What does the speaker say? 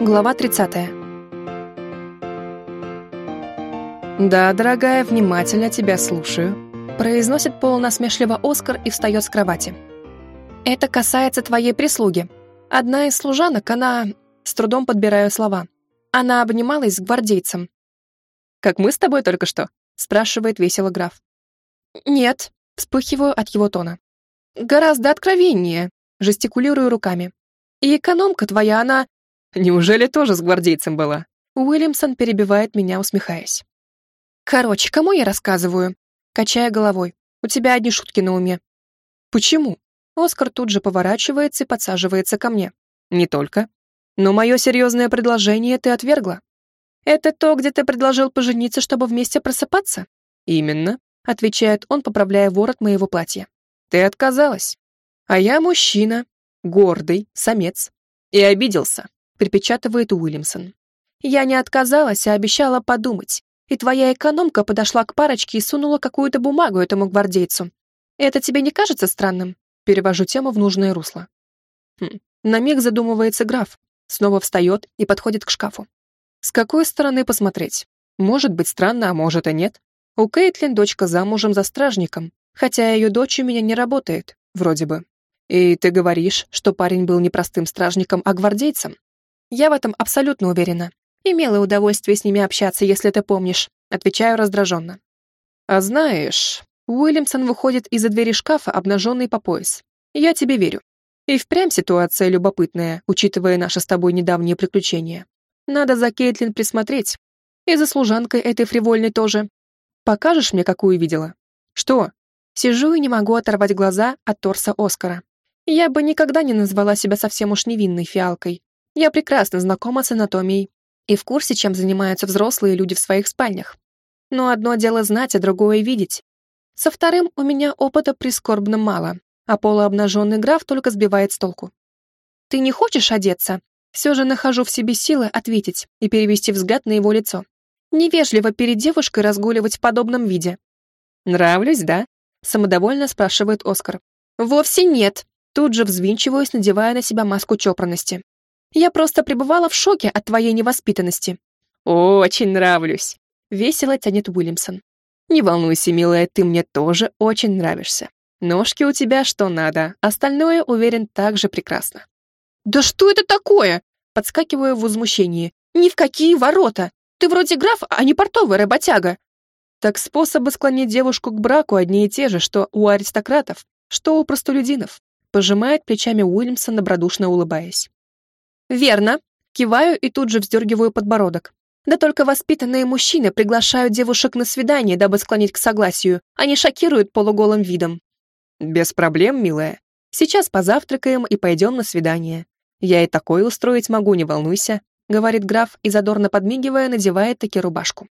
Глава 30. «Да, дорогая, внимательно тебя слушаю», произносит полунасмешливо Оскар и встает с кровати. «Это касается твоей прислуги. Одна из служанок, она...» С трудом подбираю слова. Она обнималась с гвардейцем. «Как мы с тобой только что?» спрашивает весело граф. «Нет», вспыхиваю от его тона. «Гораздо откровеннее», жестикулирую руками. «И экономка твоя, она...» Неужели тоже с гвардейцем была? Уильямсон перебивает меня, усмехаясь. Короче, кому я рассказываю? Качая головой. У тебя одни шутки на уме. Почему? Оскар тут же поворачивается и подсаживается ко мне. Не только. Но мое серьезное предложение ты отвергла. Это то, где ты предложил пожениться, чтобы вместе просыпаться? Именно, отвечает он, поправляя ворот моего платья. Ты отказалась. А я мужчина, гордый, самец. И обиделся припечатывает Уильямсон. «Я не отказалась, а обещала подумать. И твоя экономка подошла к парочке и сунула какую-то бумагу этому гвардейцу. Это тебе не кажется странным?» Перевожу тему в нужное русло. Хм. На миг задумывается граф, снова встает и подходит к шкафу. С какой стороны посмотреть? Может быть странно, а может и нет. У Кейтлин дочка замужем за стражником, хотя ее дочь у меня не работает, вроде бы. И ты говоришь, что парень был не простым стражником, а гвардейцем? Я в этом абсолютно уверена. Имела удовольствие с ними общаться, если ты помнишь. Отвечаю раздраженно. А знаешь, Уильямсон выходит из-за двери шкафа, обнаженный по пояс. Я тебе верю. И впрямь ситуация любопытная, учитывая наши с тобой недавние приключения. Надо за Кейтлин присмотреть. И за служанкой этой фривольной тоже. Покажешь мне, какую видела? Что? Сижу и не могу оторвать глаза от торса Оскара. Я бы никогда не назвала себя совсем уж невинной фиалкой. Я прекрасно знакома с анатомией и в курсе, чем занимаются взрослые люди в своих спальнях. Но одно дело знать, а другое видеть. Со вторым у меня опыта прискорбно мало, а полуобнаженный граф только сбивает с толку. «Ты не хочешь одеться?» Все же нахожу в себе силы ответить и перевести взгляд на его лицо. Невежливо перед девушкой разгуливать в подобном виде. «Нравлюсь, да?» — самодовольно спрашивает Оскар. «Вовсе нет!» Тут же взвинчиваюсь, надевая на себя маску чопорности. Я просто пребывала в шоке от твоей невоспитанности». «Очень нравлюсь», — весело тянет Уильямсон. «Не волнуйся, милая, ты мне тоже очень нравишься. Ножки у тебя что надо, остальное, уверен, так же прекрасно». «Да что это такое?» Подскакиваю в возмущении. «Ни в какие ворота! Ты вроде граф, а не портовый работяга!» Так способы склонить девушку к браку одни и те же, что у аристократов, что у простолюдинов. Пожимает плечами Уильямсон, добродушно улыбаясь. «Верно». Киваю и тут же вздергиваю подбородок. Да только воспитанные мужчины приглашают девушек на свидание, дабы склонить к согласию, а не шокируют полуголым видом. «Без проблем, милая. Сейчас позавтракаем и пойдем на свидание. Я и такое устроить могу, не волнуйся», говорит граф и задорно подмигивая надевает таки рубашку.